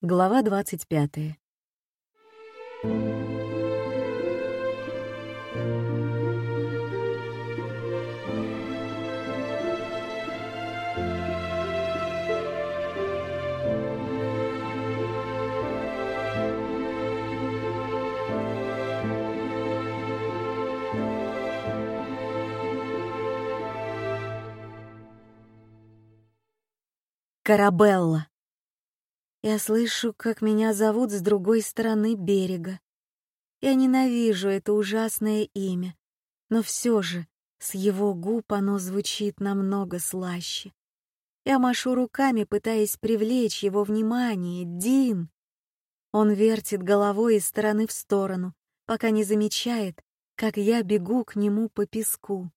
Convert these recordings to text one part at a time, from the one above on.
Глава 25. Карабелла. Я слышу, как меня зовут с другой стороны берега. Я ненавижу это ужасное имя, но все же с его губ оно звучит намного слаще. Я машу руками, пытаясь привлечь его внимание. Дин! Он вертит головой из стороны в сторону, пока не замечает, как я бегу к нему по песку.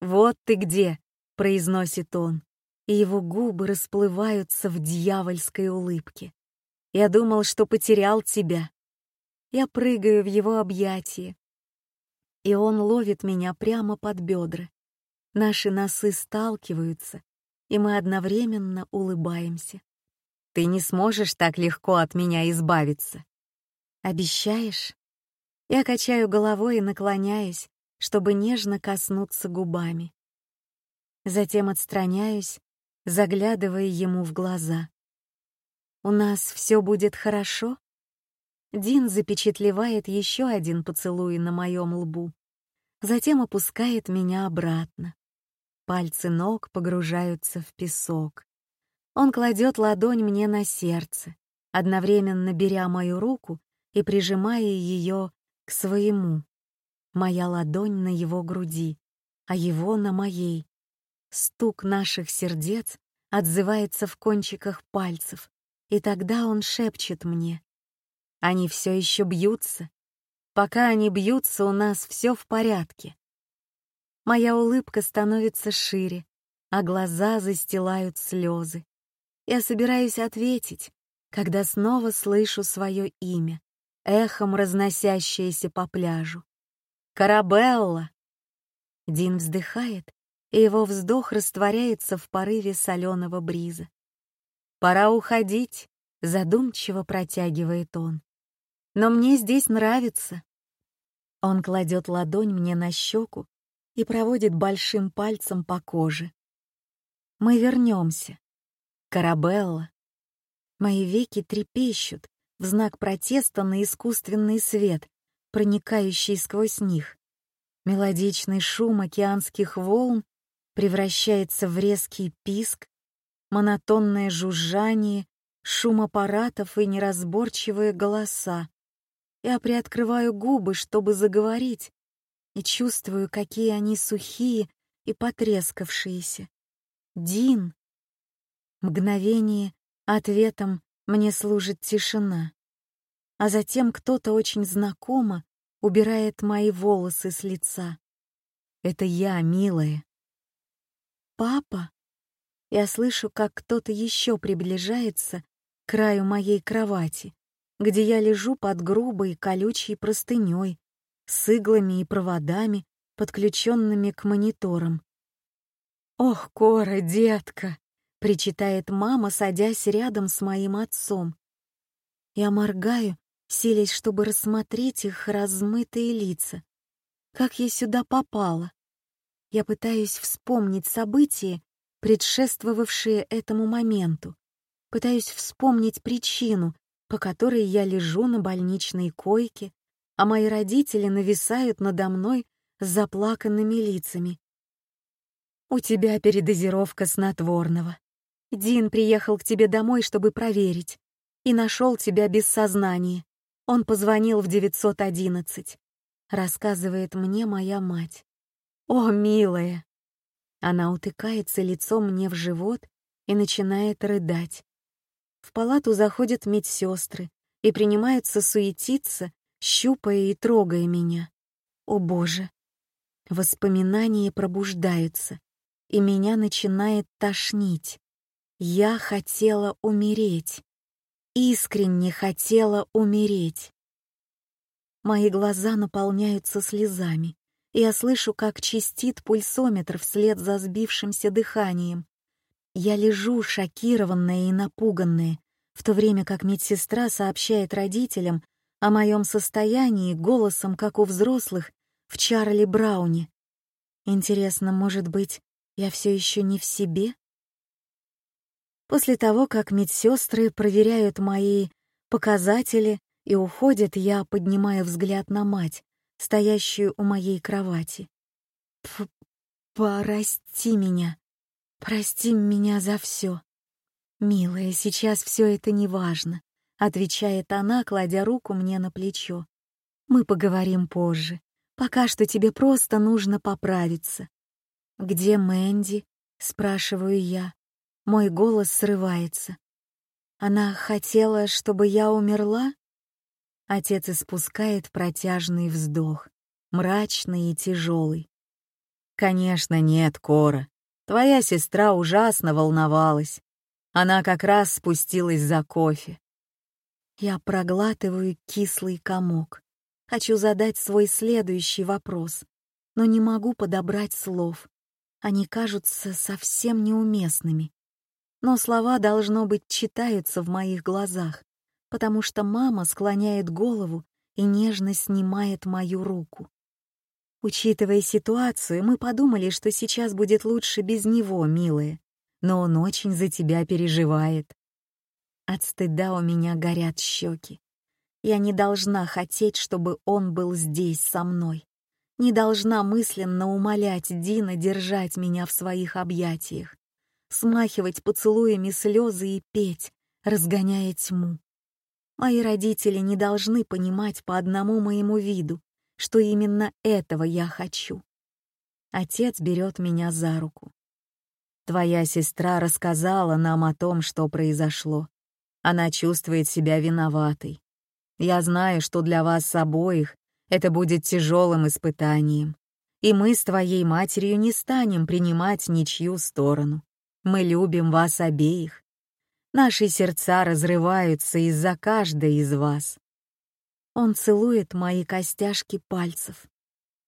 «Вот ты где!» — произносит он и его губы расплываются в дьявольской улыбке. Я думал, что потерял тебя. Я прыгаю в его объятия, и он ловит меня прямо под бедра. Наши носы сталкиваются, и мы одновременно улыбаемся. Ты не сможешь так легко от меня избавиться. Обещаешь? Я качаю головой и наклоняюсь, чтобы нежно коснуться губами. Затем отстраняюсь заглядывая ему в глаза. «У нас все будет хорошо?» Дин запечатлевает еще один поцелуй на моем лбу, затем опускает меня обратно. Пальцы ног погружаются в песок. Он кладет ладонь мне на сердце, одновременно беря мою руку и прижимая ее к своему. Моя ладонь на его груди, а его на моей. Стук наших сердец отзывается в кончиках пальцев, и тогда он шепчет мне. Они все еще бьются. Пока они бьются, у нас все в порядке. Моя улыбка становится шире, а глаза застилают слезы. Я собираюсь ответить, когда снова слышу свое имя, эхом разносящееся по пляжу. «Карабелла!» Дин вздыхает и его вздох растворяется в порыве соленого бриза. «Пора уходить», — задумчиво протягивает он. «Но мне здесь нравится». Он кладет ладонь мне на щеку и проводит большим пальцем по коже. «Мы вернемся. Карабелла». Мои веки трепещут в знак протеста на искусственный свет, проникающий сквозь них. Мелодичный шум океанских волн превращается в резкий писк, монотонное жужжание, шум аппаратов и неразборчивые голоса. Я приоткрываю губы, чтобы заговорить, и чувствую, какие они сухие и потрескавшиеся. Дин. Мгновение ответом мне служит тишина. А затем кто-то очень знакомо убирает мои волосы с лица. Это я, милая. «Папа?» Я слышу, как кто-то еще приближается к краю моей кровати, где я лежу под грубой колючей простыней, с иглами и проводами, подключенными к мониторам. «Ох, Кора, детка!» — причитает мама, садясь рядом с моим отцом. Я моргаю, селись, чтобы рассмотреть их размытые лица. Как я сюда попала? Я пытаюсь вспомнить события, предшествовавшие этому моменту. Пытаюсь вспомнить причину, по которой я лежу на больничной койке, а мои родители нависают надо мной с заплаканными лицами. «У тебя передозировка снотворного. Дин приехал к тебе домой, чтобы проверить, и нашел тебя без сознания. Он позвонил в 911», — рассказывает мне моя мать. «О, милая!» Она утыкается лицом мне в живот и начинает рыдать. В палату заходят медсестры и принимаются суетиться, щупая и трогая меня. О боже! Воспоминания пробуждаются, и меня начинает тошнить. Я хотела умереть. Искренне хотела умереть. Мои глаза наполняются слезами. Я слышу, как чистит пульсометр вслед за сбившимся дыханием. Я лежу шокированная и напуганная, в то время как медсестра сообщает родителям о моем состоянии голосом, как у взрослых, в Чарли Брауне. Интересно, может быть, я все еще не в себе? После того, как медсестры проверяют мои показатели и уходят, я поднимаю взгляд на мать, стоящую у моей кровати. П «Прости меня. Прости меня за все. Милая, сейчас все это не важно», — отвечает она, кладя руку мне на плечо. «Мы поговорим позже. Пока что тебе просто нужно поправиться». «Где Мэнди?» — спрашиваю я. Мой голос срывается. «Она хотела, чтобы я умерла?» Отец испускает протяжный вздох, мрачный и тяжелый. «Конечно нет, Кора. Твоя сестра ужасно волновалась. Она как раз спустилась за кофе. Я проглатываю кислый комок. Хочу задать свой следующий вопрос, но не могу подобрать слов. Они кажутся совсем неуместными. Но слова, должно быть, читаются в моих глазах, потому что мама склоняет голову и нежно снимает мою руку. Учитывая ситуацию, мы подумали, что сейчас будет лучше без него, милая, но он очень за тебя переживает. От стыда у меня горят щеки. Я не должна хотеть, чтобы он был здесь со мной. Не должна мысленно умолять Дина держать меня в своих объятиях, смахивать поцелуями слезы и петь, разгоняя тьму. Мои родители не должны понимать по одному моему виду, что именно этого я хочу. Отец берет меня за руку. Твоя сестра рассказала нам о том, что произошло. Она чувствует себя виноватой. Я знаю, что для вас обоих это будет тяжелым испытанием. И мы с твоей матерью не станем принимать ничью сторону. Мы любим вас обеих. Наши сердца разрываются из-за каждой из вас. Он целует мои костяшки пальцев.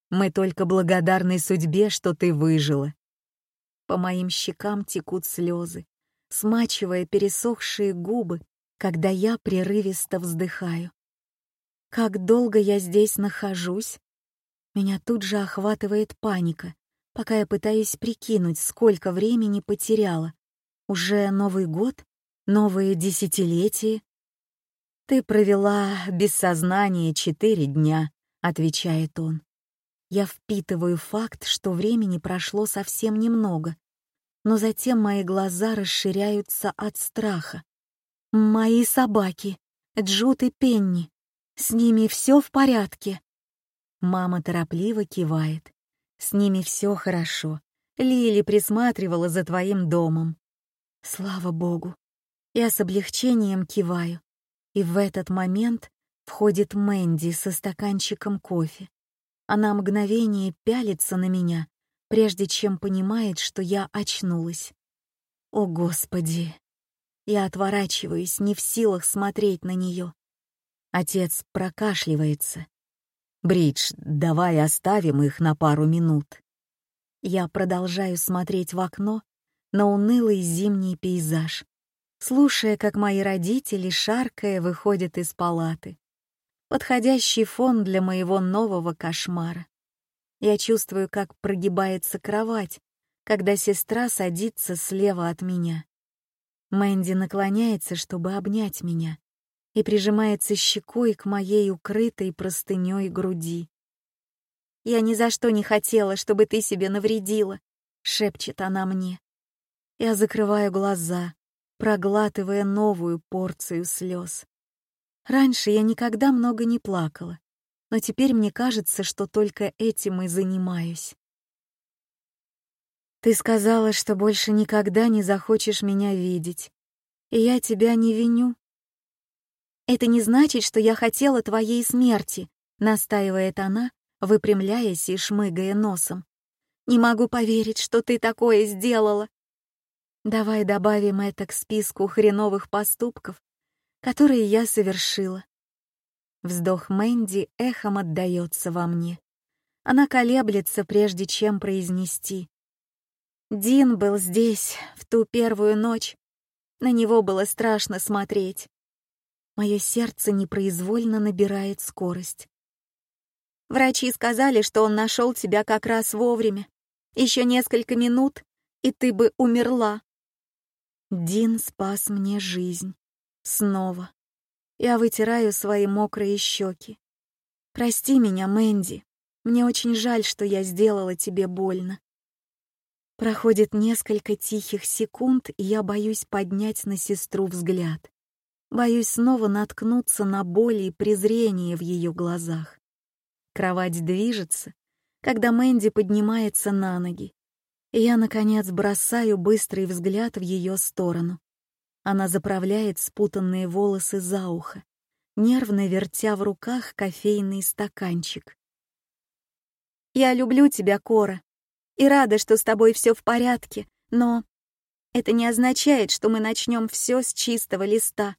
Мы только благодарны судьбе, что ты выжила. По моим щекам текут слезы, смачивая пересохшие губы, когда я прерывисто вздыхаю. Как долго я здесь нахожусь? Меня тут же охватывает паника, пока я пытаюсь прикинуть, сколько времени потеряла. Уже Новый год? Новые десятилетия. Ты провела без сознания четыре дня, отвечает он. Я впитываю факт, что времени прошло совсем немного, но затем мои глаза расширяются от страха. Мои собаки, Джут и Пенни, с ними все в порядке. Мама торопливо кивает. С ними все хорошо. Лили присматривала за твоим домом. Слава богу. Я с облегчением киваю, и в этот момент входит Мэнди со стаканчиком кофе. Она мгновение пялится на меня, прежде чем понимает, что я очнулась. О, Господи! Я отворачиваюсь, не в силах смотреть на нее. Отец прокашливается. «Бридж, давай оставим их на пару минут». Я продолжаю смотреть в окно на унылый зимний пейзаж, слушая, как мои родители, шаркая, выходят из палаты. Подходящий фон для моего нового кошмара. Я чувствую, как прогибается кровать, когда сестра садится слева от меня. Мэнди наклоняется, чтобы обнять меня, и прижимается щекой к моей укрытой простыней груди. «Я ни за что не хотела, чтобы ты себе навредила», — шепчет она мне. Я закрываю глаза, проглатывая новую порцию слез. Раньше я никогда много не плакала, но теперь мне кажется, что только этим и занимаюсь. Ты сказала, что больше никогда не захочешь меня видеть, и я тебя не виню. Это не значит, что я хотела твоей смерти, настаивает она, выпрямляясь и шмыгая носом. Не могу поверить, что ты такое сделала. Давай добавим это к списку хреновых поступков, которые я совершила. Вздох Мэнди эхом отдаётся во мне. Она колеблется, прежде чем произнести. Дин был здесь в ту первую ночь. На него было страшно смотреть. Мое сердце непроизвольно набирает скорость. Врачи сказали, что он нашел тебя как раз вовремя. Еще несколько минут, и ты бы умерла. Дин спас мне жизнь. Снова. Я вытираю свои мокрые щеки. Прости меня, Мэнди. Мне очень жаль, что я сделала тебе больно. Проходит несколько тихих секунд, и я боюсь поднять на сестру взгляд. Боюсь снова наткнуться на боль и презрение в ее глазах. Кровать движется, когда Мэнди поднимается на ноги. Я, наконец, бросаю быстрый взгляд в ее сторону. Она заправляет спутанные волосы за ухо, нервно вертя в руках кофейный стаканчик. «Я люблю тебя, Кора, и рада, что с тобой все в порядке, но это не означает, что мы начнем все с чистого листа.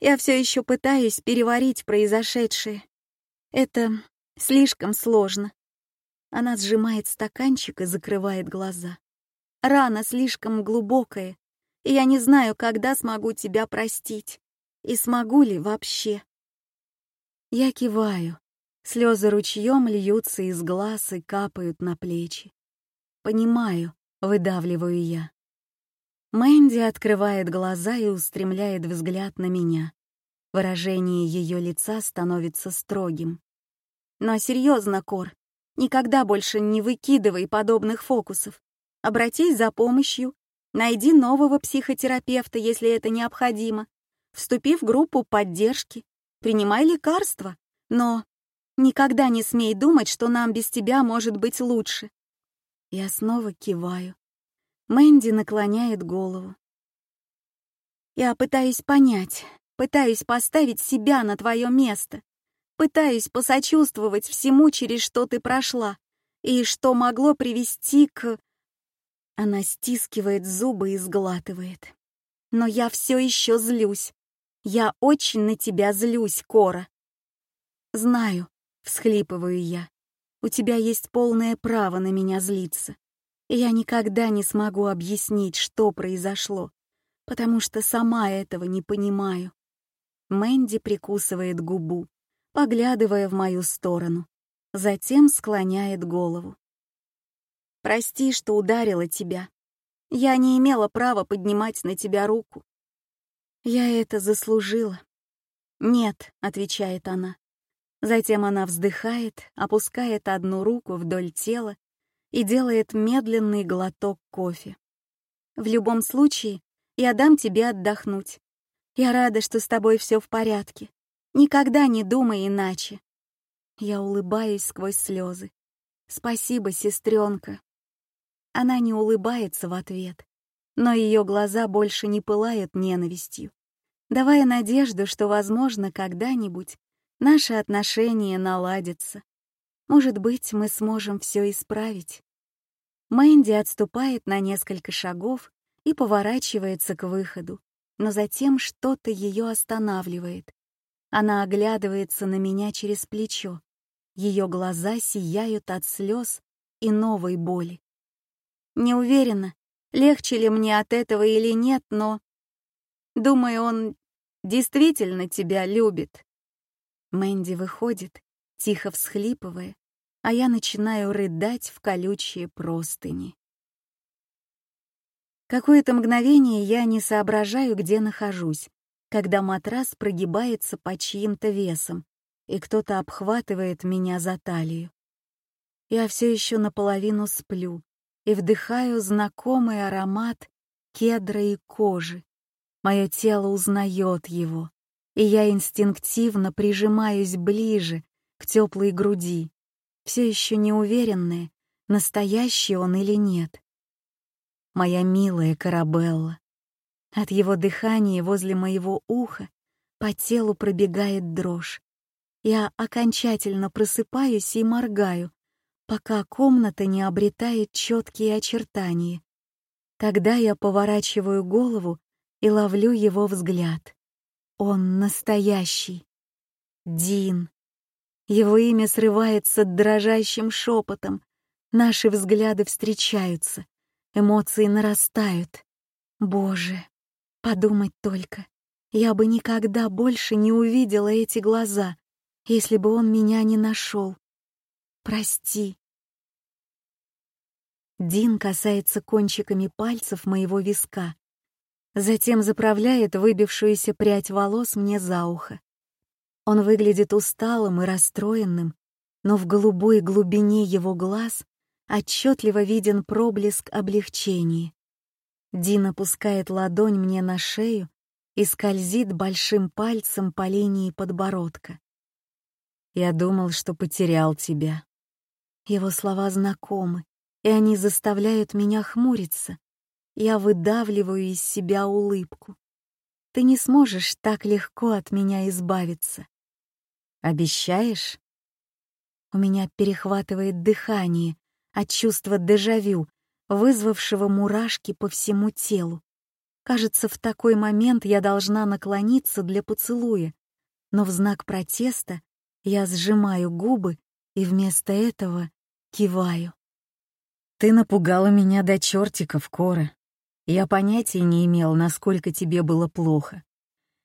Я все еще пытаюсь переварить произошедшее. Это слишком сложно. Она сжимает стаканчик и закрывает глаза. Рана слишком глубокая, и я не знаю, когда смогу тебя простить. И смогу ли вообще? Я киваю. Слезы ручьем льются из глаз и капают на плечи. «Понимаю», — выдавливаю я. Мэнди открывает глаза и устремляет взгляд на меня. Выражение ее лица становится строгим. «Но серьезно, Кор, никогда больше не выкидывай подобных фокусов. Обратись за помощью, найди нового психотерапевта, если это необходимо. Вступи в группу поддержки, принимай лекарства, но никогда не смей думать, что нам без тебя может быть лучше. Я снова киваю. Мэнди наклоняет голову. Я пытаюсь понять, пытаюсь поставить себя на твое место, пытаюсь посочувствовать всему, через что ты прошла, и что могло привести к... Она стискивает зубы и сглатывает. Но я все еще злюсь. Я очень на тебя злюсь, Кора. Знаю, всхлипываю я. У тебя есть полное право на меня злиться. Я никогда не смогу объяснить, что произошло, потому что сама этого не понимаю. Мэнди прикусывает губу, поглядывая в мою сторону, затем склоняет голову. «Прости, что ударила тебя. Я не имела права поднимать на тебя руку. Я это заслужила». «Нет», — отвечает она, Затем она вздыхает, опускает одну руку вдоль тела и делает медленный глоток кофе. «В любом случае, я дам тебе отдохнуть. Я рада, что с тобой все в порядке. Никогда не думай иначе». Я улыбаюсь сквозь слезы. «Спасибо, сестренка». Она не улыбается в ответ, но ее глаза больше не пылают ненавистью, давая надежду, что, возможно, когда-нибудь наши отношения наладятся. Может быть, мы сможем все исправить. Мэнди отступает на несколько шагов и поворачивается к выходу, но затем что-то ее останавливает. Она оглядывается на меня через плечо. Ее глаза сияют от слез и новой боли. Не уверена, легче ли мне от этого или нет, но... Думаю, он действительно тебя любит. Мэнди выходит, тихо всхлипывая, а я начинаю рыдать в колючие простыни. Какое-то мгновение я не соображаю, где нахожусь, когда матрас прогибается под чьим-то весом, и кто-то обхватывает меня за талию. Я все еще наполовину сплю и вдыхаю знакомый аромат кедра и кожи. Мое тело узнает его и я инстинктивно прижимаюсь ближе к теплой груди, все еще неуверенная, настоящий он или нет. Моя милая Карабелла. От его дыхания возле моего уха по телу пробегает дрожь. Я окончательно просыпаюсь и моргаю, пока комната не обретает четкие очертания. Тогда я поворачиваю голову и ловлю его взгляд. Он настоящий. Дин. Его имя срывается дрожащим шепотом. Наши взгляды встречаются. Эмоции нарастают. Боже, Подумать только, я бы никогда больше не увидела эти глаза, если бы он меня не нашел. Прости. Дин касается кончиками пальцев моего виска, затем заправляет выбившуюся прядь волос мне за ухо. Он выглядит усталым и расстроенным, но в голубой глубине его глаз отчетливо виден проблеск облегчения. Дин опускает ладонь мне на шею и скользит большим пальцем по линии подбородка. «Я думал, что потерял тебя». Его слова знакомы, и они заставляют меня хмуриться. Я выдавливаю из себя улыбку. Ты не сможешь так легко от меня избавиться. Обещаешь? У меня перехватывает дыхание от чувства дежавю, вызвавшего мурашки по всему телу. Кажется, в такой момент я должна наклониться для поцелуя, но в знак протеста я сжимаю губы и вместо этого киваю. «Ты напугала меня до чертиков, Кора. Я понятия не имел, насколько тебе было плохо.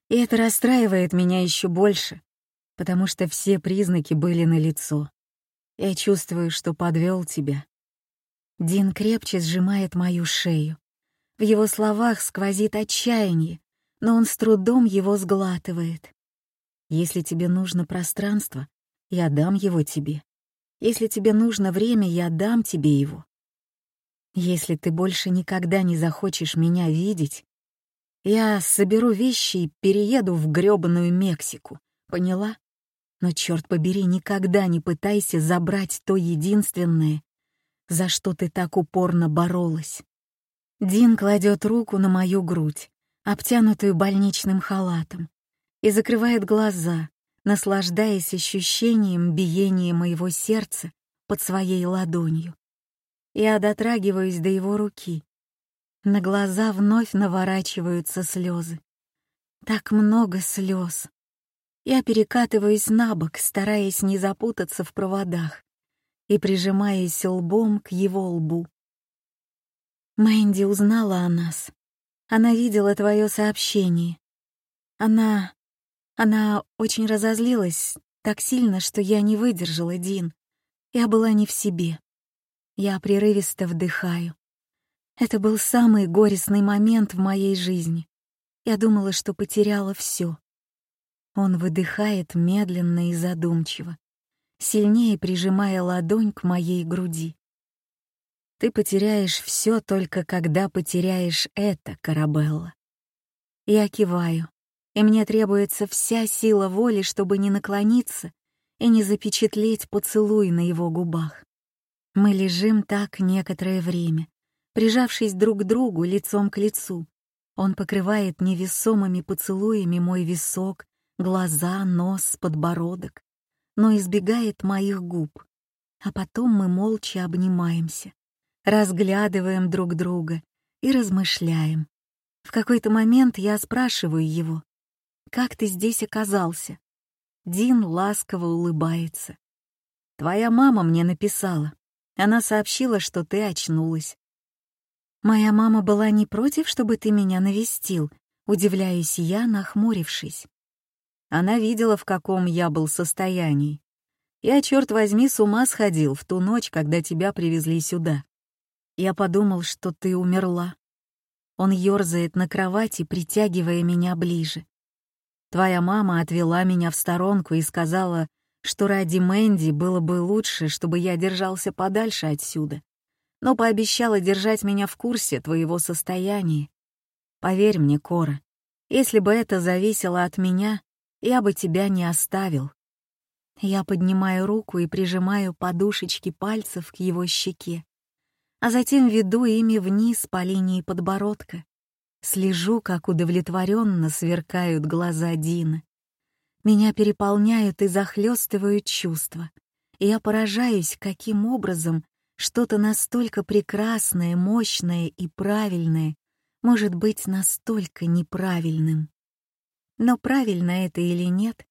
И это расстраивает меня еще больше, потому что все признаки были налицо. Я чувствую, что подвел тебя. Дин крепче сжимает мою шею. В его словах сквозит отчаяние, но он с трудом его сглатывает. Если тебе нужно пространство, я дам его тебе. Если тебе нужно время, я дам тебе его. Если ты больше никогда не захочешь меня видеть, я соберу вещи и перееду в грёбаную Мексику, поняла? Но, черт побери, никогда не пытайся забрать то единственное, за что ты так упорно боролась. Дин кладет руку на мою грудь, обтянутую больничным халатом, и закрывает глаза, наслаждаясь ощущением биения моего сердца под своей ладонью. Я дотрагиваюсь до его руки. На глаза вновь наворачиваются слезы. Так много слез. Я перекатываюсь на бок, стараясь не запутаться в проводах, и прижимаясь лбом к его лбу. Мэнди узнала о нас. Она видела твое сообщение. Она... Она очень разозлилась так сильно, что я не выдержала, Дин. Я была не в себе. Я прерывисто вдыхаю. Это был самый горестный момент в моей жизни. Я думала, что потеряла все. Он выдыхает медленно и задумчиво, сильнее прижимая ладонь к моей груди. Ты потеряешь все только когда потеряешь это, Карабелла. Я киваю, и мне требуется вся сила воли, чтобы не наклониться и не запечатлеть поцелуй на его губах. Мы лежим так некоторое время, прижавшись друг к другу лицом к лицу. Он покрывает невесомыми поцелуями мой висок, глаза, нос, подбородок, но избегает моих губ. А потом мы молча обнимаемся, разглядываем друг друга и размышляем. В какой-то момент я спрашиваю его, «Как ты здесь оказался?» Дин ласково улыбается. «Твоя мама мне написала. Она сообщила, что ты очнулась. «Моя мама была не против, чтобы ты меня навестил», — удивляюсь я, нахмурившись. Она видела, в каком я был состоянии. Я, черт возьми, с ума сходил в ту ночь, когда тебя привезли сюда. Я подумал, что ты умерла. Он ёрзает на кровати, притягивая меня ближе. Твоя мама отвела меня в сторонку и сказала, что ради Мэнди было бы лучше, чтобы я держался подальше отсюда, но пообещала держать меня в курсе твоего состояния. Поверь мне, Кора, если бы это зависело от меня, я бы тебя не оставил. Я поднимаю руку и прижимаю подушечки пальцев к его щеке, а затем веду ими вниз по линии подбородка. Слежу, как удовлетворенно сверкают глаза Дина. Меня переполняют и захлестывают чувства. И я поражаюсь, каким образом что-то настолько прекрасное, мощное и правильное может быть настолько неправильным. Но правильно это или нет,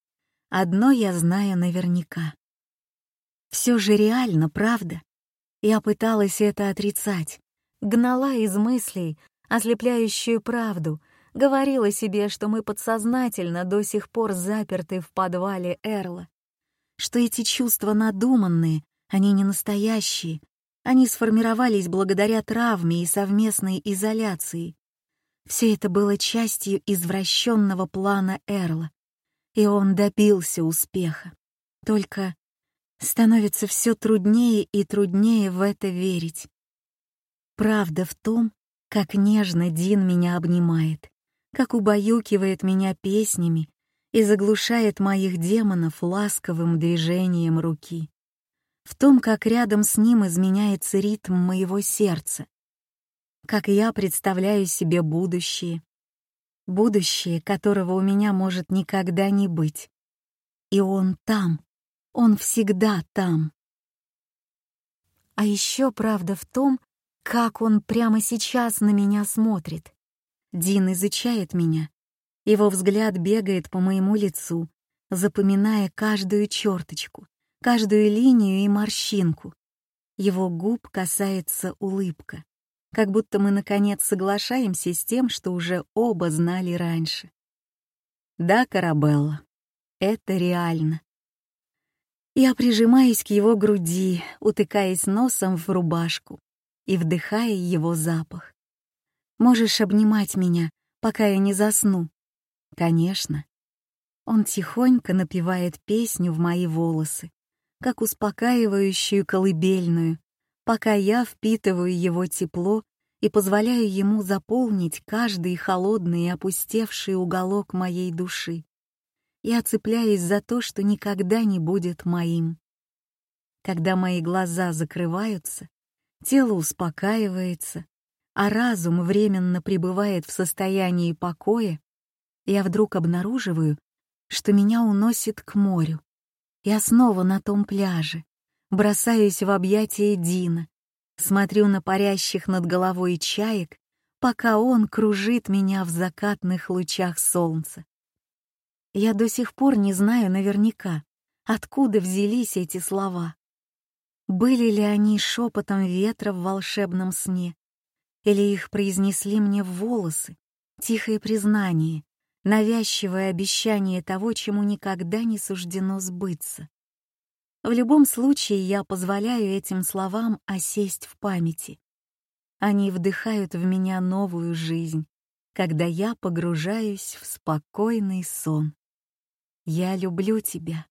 одно я знаю наверняка. Все же реально, правда? Я пыталась это отрицать, гнала из мыслей ослепляющую правду, говорила себе, что мы подсознательно до сих пор заперты в подвале Эрла, что эти чувства надуманные, они не настоящие, они сформировались благодаря травме и совместной изоляции. Все это было частью извращенного плана Эрла, и он добился успеха. Только становится все труднее и труднее в это верить. Правда в том, как нежно Дин меня обнимает, как убаюкивает меня песнями и заглушает моих демонов ласковым движением руки. В том, как рядом с ним изменяется ритм моего сердца, как я представляю себе будущее, будущее, которого у меня может никогда не быть. И он там, он всегда там. А еще правда в том, как он прямо сейчас на меня смотрит. Дин изучает меня. Его взгляд бегает по моему лицу, запоминая каждую черточку, каждую линию и морщинку. Его губ касается улыбка, как будто мы наконец соглашаемся с тем, что уже оба знали раньше. Да, Карабелла, это реально. Я прижимаюсь к его груди, утыкаясь носом в рубашку и вдыхая его запах. Можешь обнимать меня, пока я не засну. Конечно. Он тихонько напевает песню в мои волосы, как успокаивающую колыбельную, пока я впитываю его тепло и позволяю ему заполнить каждый холодный и опустевший уголок моей души. Я цепляюсь за то, что никогда не будет моим. Когда мои глаза закрываются, тело успокаивается, а разум временно пребывает в состоянии покоя, я вдруг обнаруживаю, что меня уносит к морю. Я снова на том пляже, бросаюсь в объятия Дина, смотрю на парящих над головой чаек, пока он кружит меня в закатных лучах солнца. Я до сих пор не знаю наверняка, откуда взялись эти слова. Были ли они шепотом ветра в волшебном сне, или их произнесли мне в волосы, тихое признание, навязчивое обещание того, чему никогда не суждено сбыться. В любом случае я позволяю этим словам осесть в памяти. Они вдыхают в меня новую жизнь, когда я погружаюсь в спокойный сон. Я люблю тебя.